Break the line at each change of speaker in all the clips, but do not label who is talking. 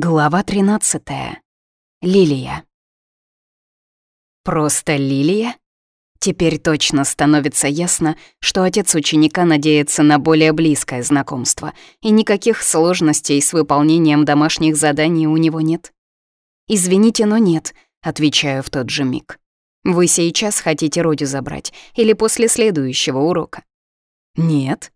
Глава 13. Лилия. Просто Лилия? Теперь точно становится ясно, что отец ученика надеется на более близкое знакомство, и никаких сложностей с выполнением домашних заданий у него нет. «Извините, но нет», — отвечаю в тот же миг. «Вы сейчас хотите Родю забрать или после следующего урока?» «Нет»,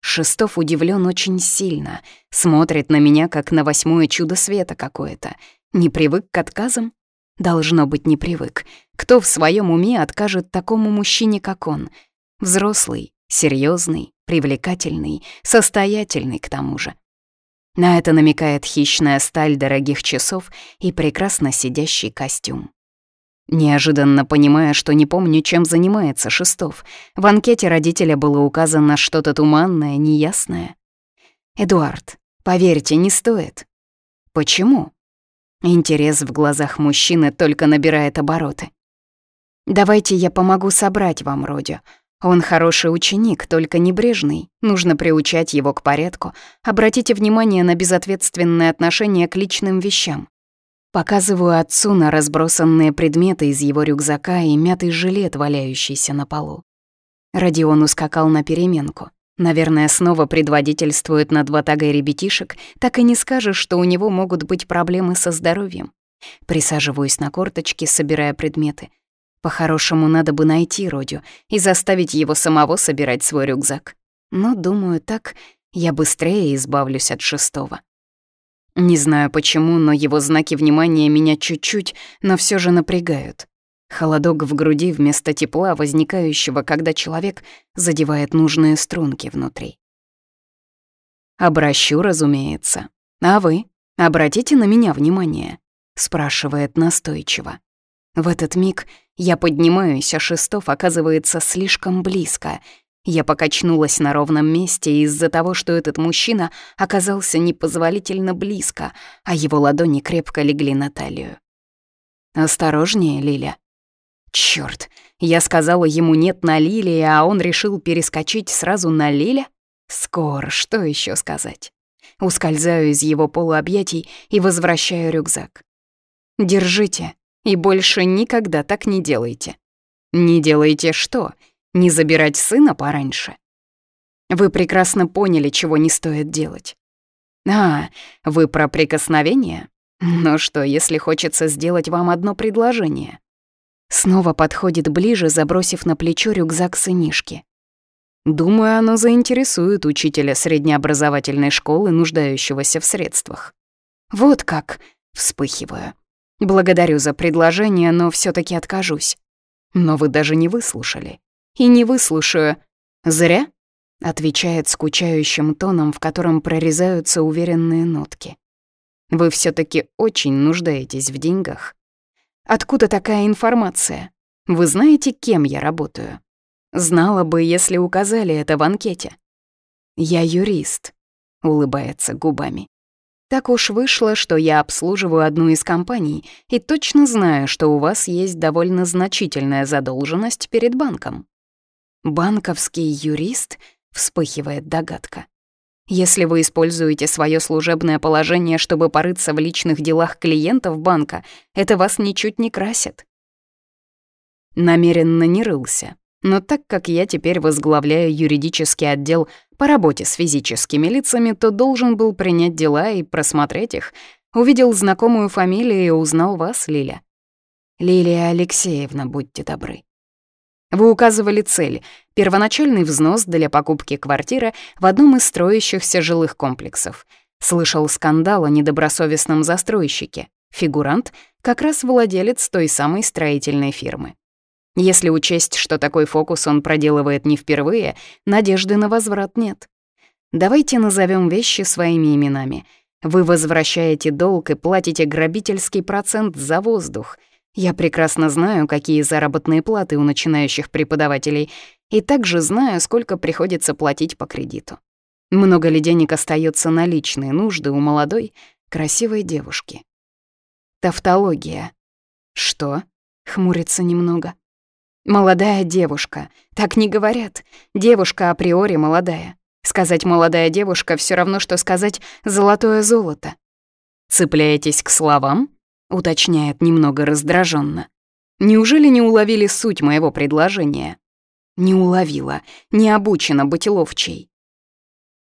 Шестов удивлен очень сильно, смотрит на меня, как на восьмое чудо света какое-то. Не привык к отказам? Должно быть, не привык. Кто в своем уме откажет такому мужчине, как он? Взрослый, серьезный, привлекательный, состоятельный к тому же. На это намекает хищная сталь дорогих часов и прекрасно сидящий костюм. Неожиданно понимая, что не помню, чем занимается Шестов, в анкете родителя было указано что-то туманное, неясное. «Эдуард, поверьте, не стоит». «Почему?» Интерес в глазах мужчины только набирает обороты. «Давайте я помогу собрать вам Родю. Он хороший ученик, только небрежный. Нужно приучать его к порядку. Обратите внимание на безответственное отношение к личным вещам. Показываю отцу на разбросанные предметы из его рюкзака и мятый жилет, валяющийся на полу. Родион ускакал на переменку. Наверное, снова предводительствует над ватагой ребятишек, так и не скажешь, что у него могут быть проблемы со здоровьем. Присаживаюсь на корточки, собирая предметы. По-хорошему, надо бы найти Родю и заставить его самого собирать свой рюкзак. Но, думаю, так я быстрее избавлюсь от шестого. Не знаю почему, но его знаки внимания меня чуть-чуть, но все же напрягают. Холодок в груди вместо тепла, возникающего, когда человек задевает нужные струнки внутри. «Обращу, разумеется. А вы? Обратите на меня внимание», — спрашивает настойчиво. В этот миг я поднимаюсь, а Шестов оказывается слишком близко, я покачнулась на ровном месте из-за того, что этот мужчина оказался непозволительно близко, а его ладони крепко легли на талию. «Осторожнее, Лиля». «Чёрт, я сказала ему «нет» на Лиле, а он решил перескочить сразу на Лиля? Скоро, что еще сказать?» Ускользаю из его полуобъятий и возвращаю рюкзак. «Держите и больше никогда так не делайте». «Не делайте что?» не забирать сына пораньше. Вы прекрасно поняли, чего не стоит делать. А, вы про прикосновение? Ну что, если хочется сделать вам одно предложение? Снова подходит ближе, забросив на плечо рюкзак сынишки. Думаю, оно заинтересует учителя среднеобразовательной школы, нуждающегося в средствах. Вот как, вспыхиваю. Благодарю за предложение, но все таки откажусь. Но вы даже не выслушали и не выслушаю». «Зря?» — отвечает скучающим тоном, в котором прорезаются уверенные нотки. «Вы все таки очень нуждаетесь в деньгах. Откуда такая информация? Вы знаете, кем я работаю?» «Знала бы, если указали это в анкете». «Я юрист», — улыбается губами. «Так уж вышло, что я обслуживаю одну из компаний и точно знаю, что у вас есть довольно значительная задолженность перед банком. Банковский юрист? Вспыхивает догадка. Если вы используете свое служебное положение, чтобы порыться в личных делах клиентов банка, это вас ничуть не красит. Намеренно не рылся. Но так как я теперь возглавляю юридический отдел по работе с физическими лицами, то должен был принять дела и просмотреть их. Увидел знакомую фамилию и узнал вас, Лиля. Лилия Алексеевна, будьте добры. Вы указывали цель — первоначальный взнос для покупки квартиры в одном из строящихся жилых комплексов. Слышал скандал о недобросовестном застройщике. Фигурант — как раз владелец той самой строительной фирмы. Если учесть, что такой фокус он проделывает не впервые, надежды на возврат нет. Давайте назовем вещи своими именами. Вы возвращаете долг и платите грабительский процент за воздух — я прекрасно знаю, какие заработные платы у начинающих преподавателей, и также знаю, сколько приходится платить по кредиту. Много ли денег остается на личные нужды у молодой, красивой девушки? Тавтология. Что? Хмурится немного. Молодая девушка. Так не говорят. Девушка априори молодая. Сказать «молодая девушка» все равно, что сказать «золотое золото». Цепляетесь к словам? уточняет немного раздраженно. Неужели не уловили суть моего предложения? Не уловила, не обучена быть ловчей.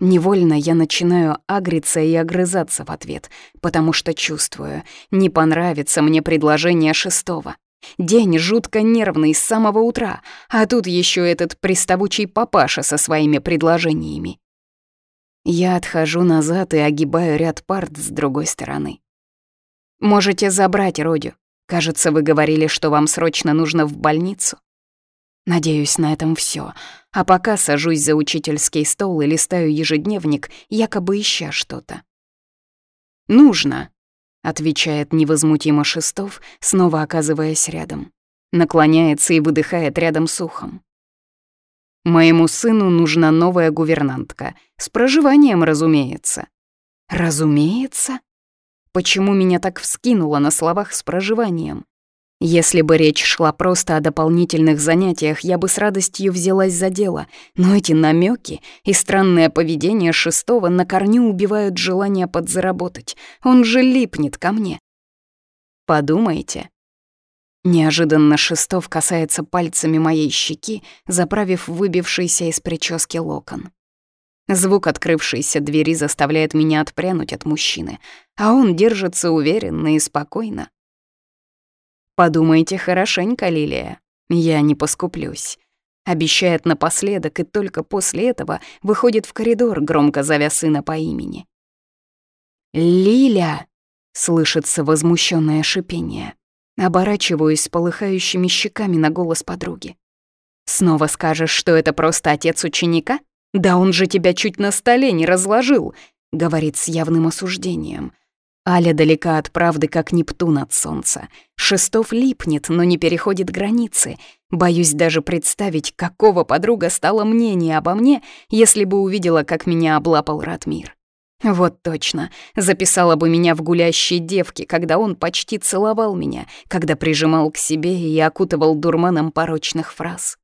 Невольно я начинаю агриться и огрызаться в ответ, потому что чувствую, не понравится мне предложение шестого. День жутко нервный с самого утра, а тут еще этот приставучий папаша со своими предложениями. Я отхожу назад и огибаю ряд парт с другой стороны. «Можете забрать Родю. Кажется, вы говорили, что вам срочно нужно в больницу». Надеюсь, на этом все. А пока сажусь за учительский стол и листаю ежедневник, якобы ища что-то. «Нужно», — отвечает невозмутимо Шестов, снова оказываясь рядом. Наклоняется и выдыхает рядом с ухом. «Моему сыну нужна новая гувернантка. С проживанием, разумеется». «Разумеется?» Почему меня так вскинуло на словах с проживанием? Если бы речь шла просто о дополнительных занятиях, я бы с радостью взялась за дело, но эти намеки и странное поведение шестого на корню убивают желание подзаработать. Он же липнет ко мне. Подумайте. Неожиданно Шестов касается пальцами моей щеки, заправив выбившийся из прически локон. Звук открывшейся двери заставляет меня отпрянуть от мужчины, а он держится уверенно и спокойно. «Подумайте хорошенько, Лилия. Я не поскуплюсь». Обещает напоследок и только после этого выходит в коридор, громко зовя сына по имени. «Лиля!» — слышится возмущенное шипение. Оборачиваюсь с полыхающими щеками на голос подруги. «Снова скажешь, что это просто отец ученика?» «Да он же тебя чуть на столе не разложил», — говорит с явным осуждением. Аля далека от правды, как Нептун от солнца. Шестов липнет, но не переходит границы. Боюсь даже представить, какого подруга стало мнение обо мне, если бы увидела, как меня облапал Ратмир. Вот точно, записала бы меня в гулящей девке, когда он почти целовал меня, когда прижимал к себе и окутывал дурманом порочных фраз.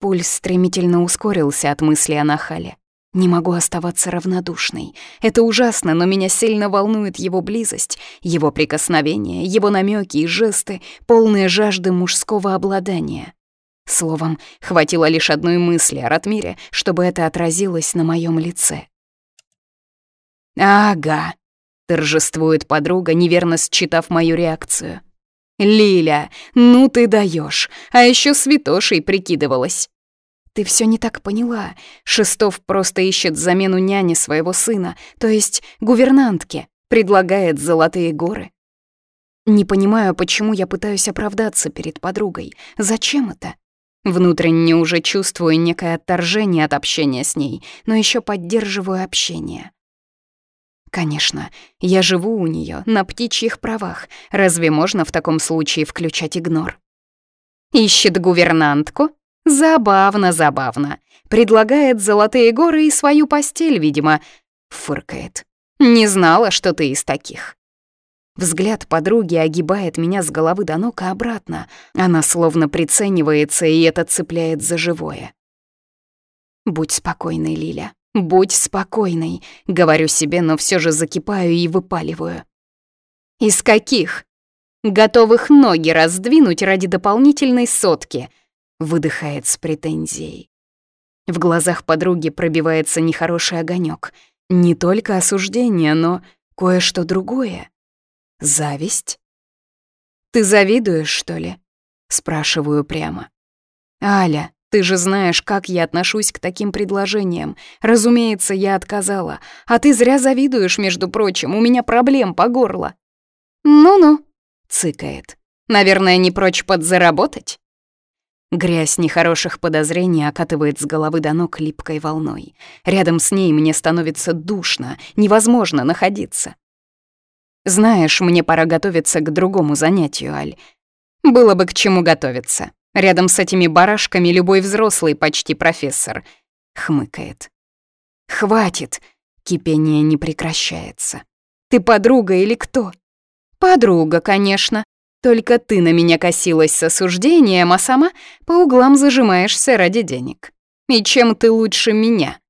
Пульс стремительно ускорился от мысли о Нахале. Не могу оставаться равнодушной. Это ужасно, но меня сильно волнует его близость, его прикосновения, его намеки и жесты, полные жажды мужского обладания. Словом, хватило лишь одной мысли о Ратмире, чтобы это отразилось на моем лице. «Ага», — торжествует подруга, неверно считав мою реакцию. «Лиля, ну ты даешь, А еще святошей прикидывалась!» «Ты все не так поняла. Шестов просто ищет замену няни своего сына, то есть гувернантки, предлагает золотые горы». «Не понимаю, почему я пытаюсь оправдаться перед подругой. Зачем это?» Внутренне уже чувствую некое отторжение от общения с ней, но еще поддерживаю общение. Конечно, я живу у нее на птичьих правах. Разве можно в таком случае включать игнор? Ищет гувернантку? Забавно, забавно. Предлагает золотые горы и свою постель, видимо. Фыркает. Не знала, что ты из таких. Взгляд подруги огибает меня с головы до ног и обратно. Она словно приценивается, и это цепляет за живое. «Будь спокойной, Лиля. «Будь спокойной», — говорю себе, но все же закипаю и выпаливаю. «Из каких?» «Готовых ноги раздвинуть ради дополнительной сотки», — выдыхает с претензией. В глазах подруги пробивается нехороший огонек. Не только осуждение, но кое-что другое. Зависть? «Ты завидуешь, что ли?» — спрашиваю прямо. «Аля, ты же знаешь, как я отношусь к таким предложениям. Разумеется, я отказала. А ты зря завидуешь, между прочим, у меня проблем по горло». «Ну-ну», — цыкает. «Наверное, не прочь подзаработать?» Грязь нехороших подозрений окатывает с головы до ног липкой волной. Рядом с ней мне становится душно, невозможно находиться. «Знаешь, мне пора готовиться к другому занятию, Аль. Было бы к чему готовиться». Рядом с этими барашками любой взрослый почти профессор. Хмыкает. «Хватит!» Кипение не прекращается. «Ты подруга или кто?» «Подруга, конечно. Только ты на меня косилась с осуждением, а сама по углам зажимаешься ради денег. И чем ты лучше меня?»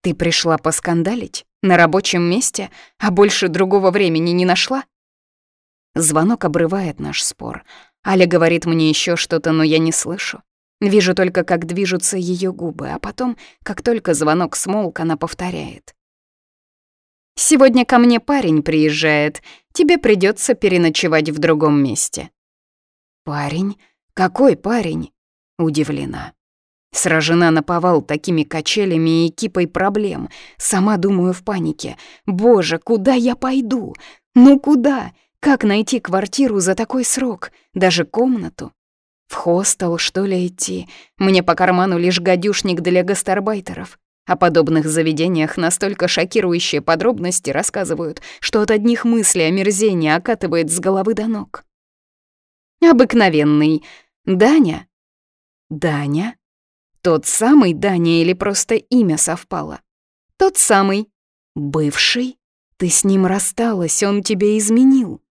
«Ты пришла поскандалить? На рабочем месте? А больше другого времени не нашла?» Звонок обрывает наш спор — Аля говорит мне еще что-то, но я не слышу. Вижу только, как движутся ее губы, а потом, как только звонок смолк, она повторяет. «Сегодня ко мне парень приезжает. Тебе придется переночевать в другом месте». «Парень? Какой парень?» — удивлена. Сражена наповал такими качелями и кипой проблем. Сама думаю в панике. «Боже, куда я пойду? Ну куда?» Как найти квартиру за такой срок, даже комнату? В хостел, что ли, идти? Мне по карману лишь гадюшник для гастарбайтеров. О подобных заведениях настолько шокирующие подробности рассказывают, что от одних мыслей омерзение окатывает с головы до ног. Обыкновенный. Даня? Даня? Тот самый Даня или просто имя совпало? Тот самый. Бывший? Ты с ним рассталась, он тебе изменил.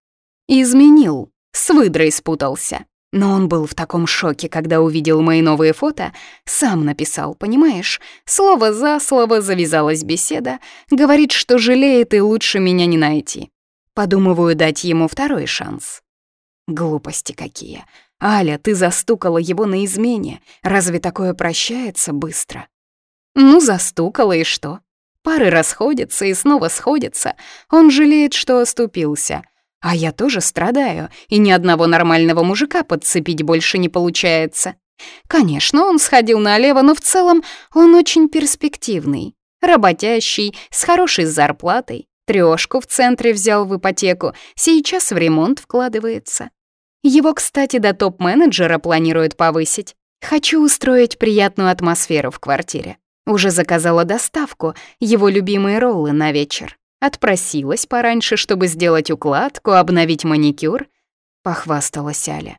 Изменил, с выдрой спутался. Но он был в таком шоке, когда увидел мои новые фото, сам написал, понимаешь? Слово за слово завязалась беседа, говорит, что жалеет и лучше меня не найти. Подумываю дать ему второй шанс. Глупости какие. Аля, ты застукала его на измене. Разве такое прощается быстро? Ну, застукала и что? Пары расходятся и снова сходятся. Он жалеет, что оступился — а я тоже страдаю, и ни одного нормального мужика подцепить больше не получается. Конечно, он сходил налево, но в целом он очень перспективный, работящий, с хорошей зарплатой, Трёшку в центре взял в ипотеку, сейчас в ремонт вкладывается. Его, кстати, до топ-менеджера планируют повысить. Хочу устроить приятную атмосферу в квартире. Уже заказала доставку, его любимые роллы на вечер. Отпросилась пораньше, чтобы сделать укладку, обновить маникюр. Похвасталась Аля.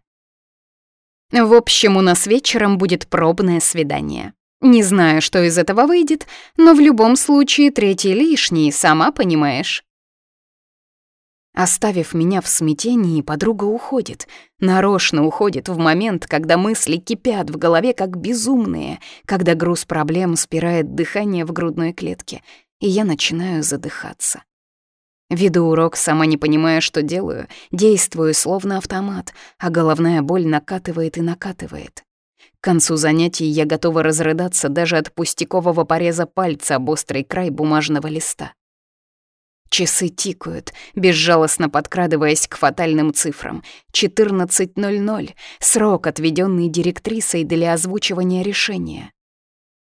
В общем, у нас вечером будет пробное свидание. Не знаю, что из этого выйдет, но в любом случае третий лишний, сама понимаешь. Оставив меня в смятении, подруга уходит. Нарочно уходит в момент, когда мысли кипят в голове как безумные, когда груз проблем спирает дыхание в грудной клетке — и я начинаю задыхаться. Веду урок, сама не понимая, что делаю, действую словно автомат, а головная боль накатывает и накатывает. К концу занятий я готова разрыдаться даже от пустякового пореза пальца об острый край бумажного листа. Часы тикают, безжалостно подкрадываясь к фатальным цифрам. 14.00 — срок, отведенный директрисой для озвучивания решения.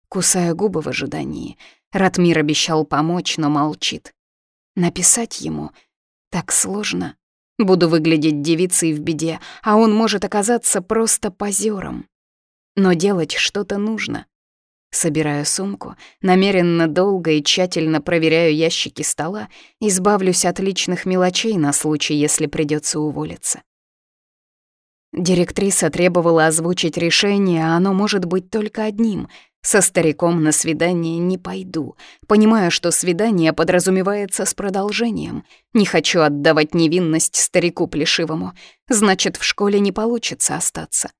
Кусая губы в ожидании — Ратмир обещал помочь, но молчит. Написать ему так сложно. Буду выглядеть девицей в беде, а он может оказаться просто позером. Но делать что-то нужно. Собираю сумку, намеренно долго и тщательно проверяю ящики стола, избавлюсь от личных мелочей на случай, если придется уволиться. Директриса требовала озвучить решение, а оно может быть только одним — со стариком на свидание не пойду, понимая, что свидание подразумевается с продолжением. Не хочу отдавать невинность старику плешивому, значит, в школе не получится остаться.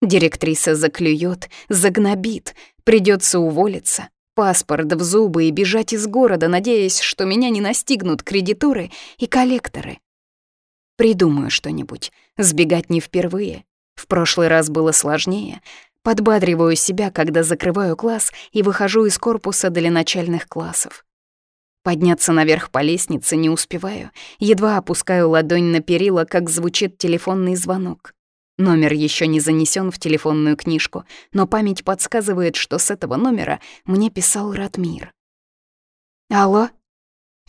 Директриса заклюет, загнобит, придется уволиться, паспорт в зубы и бежать из города, надеясь, что меня не настигнут кредиторы и коллекторы. Придумаю что-нибудь, сбегать не впервые. В прошлый раз было сложнее, Подбадриваю себя, когда закрываю класс и выхожу из корпуса для начальных классов. Подняться наверх по лестнице не успеваю, едва опускаю ладонь на перила, как звучит телефонный звонок. Номер еще не занесен в телефонную книжку, но память подсказывает, что с этого номера мне писал Ратмир. «Алло?»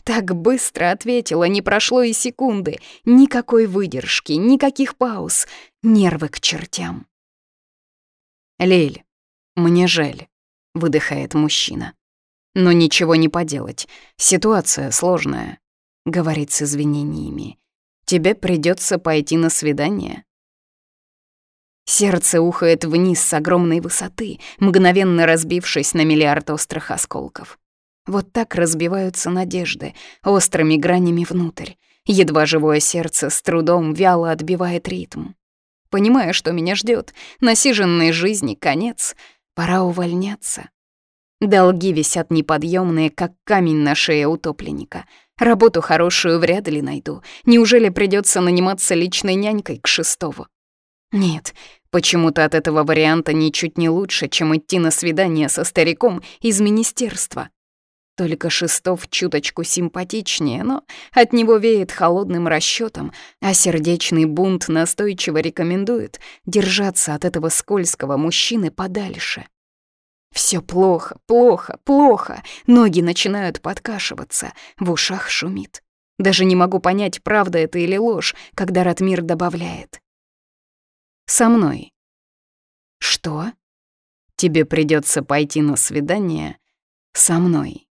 Так быстро ответила, не прошло и секунды. Никакой выдержки, никаких пауз. Нервы к чертям.
«Лель, мне жаль», — выдыхает мужчина. «Но ничего не поделать, ситуация сложная», — говорит с извинениями. «Тебе придется пойти на свидание».
Сердце ухает вниз с огромной высоты, мгновенно разбившись на миллиард острых осколков. Вот так разбиваются надежды, острыми гранями внутрь. Едва живое сердце с трудом вяло отбивает ритм. Понимая, что меня ждет, насиженной жизни конец, пора увольняться. Долги висят неподъемные, как камень на шее утопленника. Работу хорошую вряд ли найду. Неужели придется наниматься личной нянькой к шестову? Нет, почему-то от этого варианта ничуть не лучше, чем идти на свидание со стариком из министерства. Только Шестов чуточку симпатичнее, но от него веет холодным расчётом, а сердечный бунт настойчиво рекомендует держаться от этого скользкого мужчины подальше. Все плохо, плохо, плохо. Ноги начинают подкашиваться, в ушах шумит. Даже не могу понять, правда это или ложь, когда Ратмир добавляет. «Со мной». «Что?» «Тебе придется пойти на свидание со мной».